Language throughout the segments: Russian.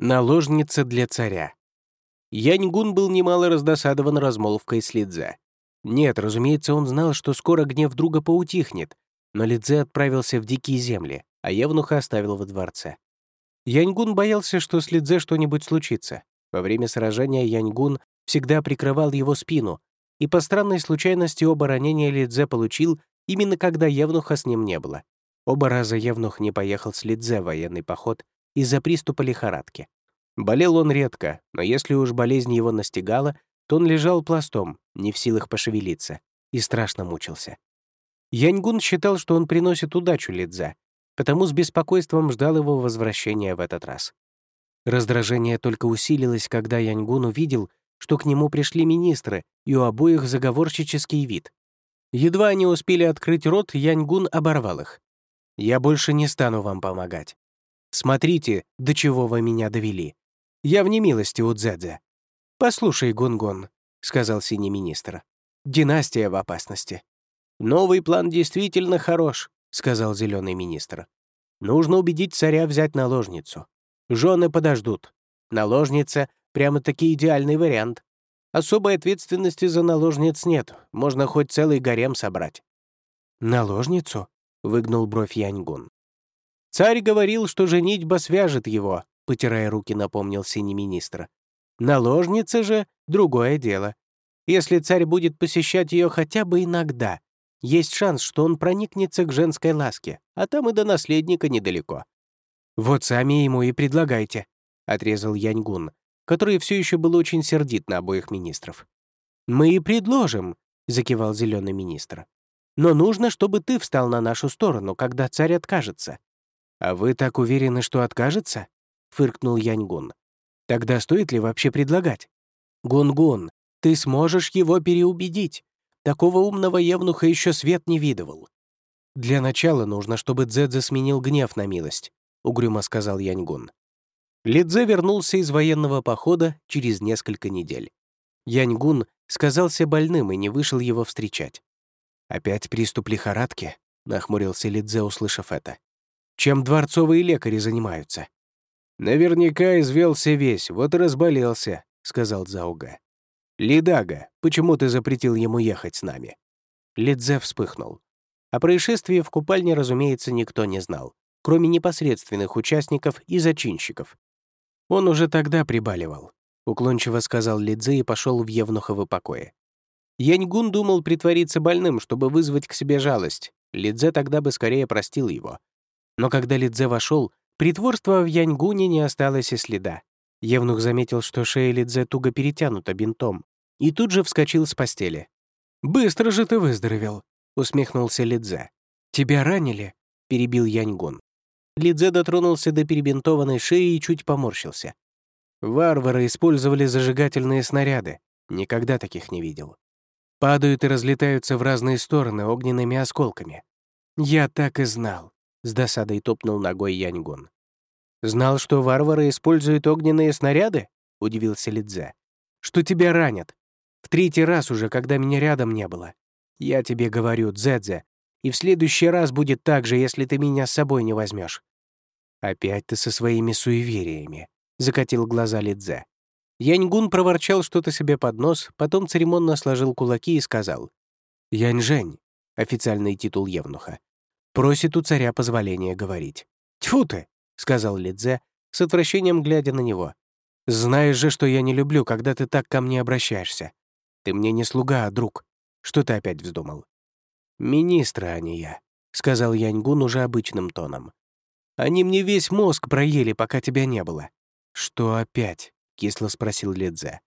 Наложница для царя. Яньгун был немало раздосадован размолвкой с Лидзе. Нет, разумеется, он знал, что скоро гнев друга поутихнет, но Лидзе отправился в дикие земли, а Евнуха оставил во дворце. Яньгун боялся, что с Лидзе что-нибудь случится. Во время сражения Яньгун всегда прикрывал его спину, и по странной случайности оба ранения Лидзе получил именно когда Евнуха с ним не было. Оба раза Евнух не поехал с Лидзе в военный поход из-за приступа лихорадки. Болел он редко, но если уж болезнь его настигала, то он лежал пластом, не в силах пошевелиться, и страшно мучился. Яньгун считал, что он приносит удачу Лидзе, потому с беспокойством ждал его возвращения в этот раз. Раздражение только усилилось, когда Яньгун увидел, что к нему пришли министры, и у обоих заговорщический вид. Едва они успели открыть рот, Яньгун оборвал их. «Я больше не стану вам помогать. Смотрите, до чего вы меня довели. Я в немилости у Дзэдзе. Послушай, Гунгун, — сказал синий министр. Династия в опасности. Новый план действительно хорош, — сказал зеленый министр. Нужно убедить царя взять наложницу. Жены подождут. Наложница — прямо-таки идеальный вариант. Особой ответственности за наложниц нет, можно хоть целый гарем собрать. «Наложницу?» — выгнул бровь Яньгун. Царь говорил, что женитьба свяжет его, потирая руки, напомнил синий министр. Наложница же — другое дело. Если царь будет посещать ее хотя бы иногда, есть шанс, что он проникнется к женской ласке, а там и до наследника недалеко. «Вот сами ему и предлагайте», — отрезал Яньгун, который все еще был очень сердит на обоих министров. «Мы и предложим», — закивал зеленый министр. «Но нужно, чтобы ты встал на нашу сторону, когда царь откажется. «А вы так уверены, что откажется?» — фыркнул Яньгун. «Тогда стоит ли вообще предлагать?» «Гун-гун, ты сможешь его переубедить. Такого умного евнуха еще свет не видывал». «Для начала нужно, чтобы Дзэдзе сменил гнев на милость», — угрюмо сказал Яньгун. Лидзе вернулся из военного похода через несколько недель. Яньгун сказался больным и не вышел его встречать. «Опять приступ лихорадки?» — нахмурился Лидзе, услышав это чем дворцовые лекари занимаются. «Наверняка извелся весь, вот и разболелся», — сказал Зауга. «Лидага, почему ты запретил ему ехать с нами?» Лидзе вспыхнул. О происшествии в купальне, разумеется, никто не знал, кроме непосредственных участников и зачинщиков. Он уже тогда прибаливал, уклончиво сказал Лидзе и пошел в Евнуховы покои. Яньгун думал притвориться больным, чтобы вызвать к себе жалость. Лидзе тогда бы скорее простил его. Но когда Лидзе вошел, притворства в Яньгуне не осталось и следа. Евнух заметил, что шея Лидзе туго перетянута бинтом, и тут же вскочил с постели. «Быстро же ты выздоровел», — усмехнулся Лидзе. «Тебя ранили?» — перебил Яньгун. Лидзе дотронулся до перебинтованной шеи и чуть поморщился. Варвары использовали зажигательные снаряды. Никогда таких не видел. Падают и разлетаются в разные стороны огненными осколками. Я так и знал. — с досадой топнул ногой Яньгун. «Знал, что варвары используют огненные снаряды?» — удивился Лидзе. «Что тебя ранят? В третий раз уже, когда меня рядом не было. Я тебе говорю, Дзэдзе, и в следующий раз будет так же, если ты меня с собой не возьмешь. «Опять ты со своими суевериями», — закатил глаза Лидзе. Яньгун проворчал что-то себе под нос, потом церемонно сложил кулаки и сказал. «Яньжень», — официальный титул Евнуха, Просит у царя позволения говорить. «Тьфу ты!» — сказал Лидзе, с отвращением глядя на него. «Знаешь же, что я не люблю, когда ты так ко мне обращаешься. Ты мне не слуга, а друг. Что ты опять вздумал?» «Министры, а не я», — сказал Яньгун уже обычным тоном. «Они мне весь мозг проели, пока тебя не было». «Что опять?» — кисло спросил Лидзе.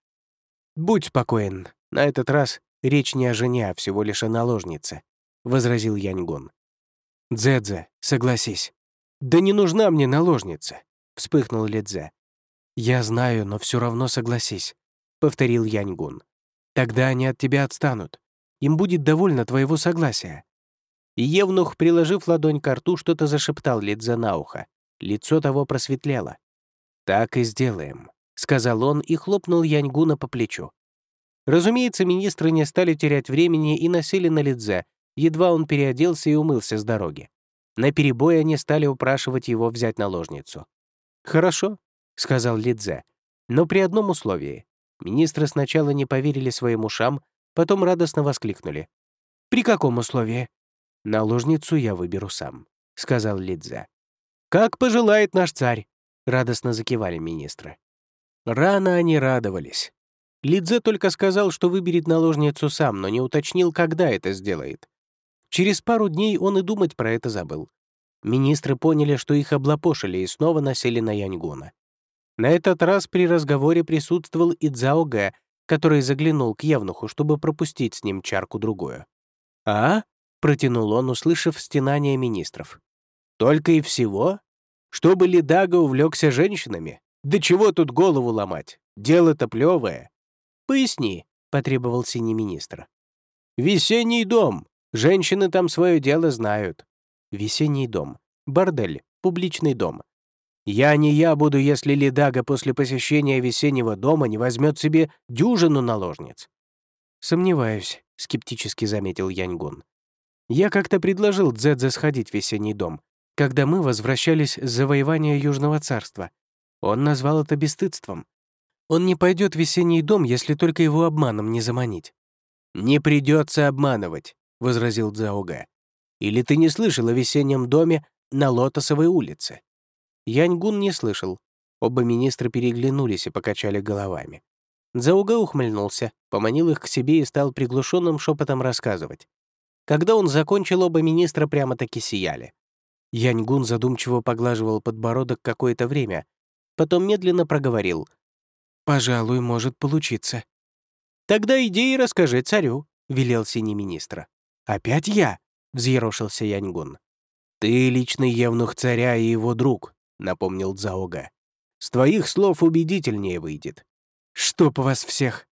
«Будь спокоен. На этот раз речь не о жене, а всего лишь о наложнице», — возразил Яньгун. «Дзэдзе, согласись». «Да не нужна мне наложница», — вспыхнул Лидзе. «Я знаю, но все равно согласись», — повторил Яньгун. «Тогда они от тебя отстанут. Им будет довольно твоего согласия». Евнух, приложив ладонь к рту, что-то зашептал Лидзе на ухо. Лицо того просветлело. «Так и сделаем», — сказал он и хлопнул Яньгуна по плечу. Разумеется, министры не стали терять времени и носили на Лидзе, едва он переоделся и умылся с дороги. На перебой они стали упрашивать его взять наложницу. «Хорошо», — сказал Лидзе. «Но при одном условии. Министры сначала не поверили своим ушам, потом радостно воскликнули. «При каком условии?» «Наложницу я выберу сам», — сказал Лидзе. «Как пожелает наш царь», — радостно закивали министры. Рано они радовались. Лидзе только сказал, что выберет наложницу сам, но не уточнил, когда это сделает. Через пару дней он и думать про это забыл. Министры поняли, что их облапошили и снова насели на Яньгуна. На этот раз при разговоре присутствовал и Цзао Гэ, который заглянул к Евнуху, чтобы пропустить с ним чарку-другую. «А?» — протянул он, услышав стенание министров. «Только и всего? Чтобы Лидага увлекся женщинами? Да чего тут голову ломать? Дело-то плевое. Поясни», — потребовал синий министр. «Весенний дом. Женщины там свое дело знают. Весенний дом. Бордель. Публичный дом. Я не я буду, если Лидага после посещения весеннего дома не возьмет себе дюжину наложниц. Сомневаюсь, скептически заметил Яньгун. Я как-то предложил Дзэдзе сходить в весенний дом, когда мы возвращались с завоевания Южного царства. Он назвал это бесстыдством. Он не пойдет в весенний дом, если только его обманом не заманить. «Не придется обманывать», — возразил Цзаога. Или ты не слышал о весеннем доме на Лотосовой улице?» Яньгун не слышал. Оба министра переглянулись и покачали головами. Зауга ухмыльнулся, поманил их к себе и стал приглушенным шепотом рассказывать. Когда он закончил, оба министра прямо-таки сияли. Яньгун задумчиво поглаживал подбородок какое-то время, потом медленно проговорил. «Пожалуй, может получиться». «Тогда иди и расскажи царю», — велел синий министра. «Опять я?» — взъерошился Яньгун. «Ты личный евнух царя и его друг», — напомнил Цаога. «С твоих слов убедительнее выйдет». «Чтоб вас всех!»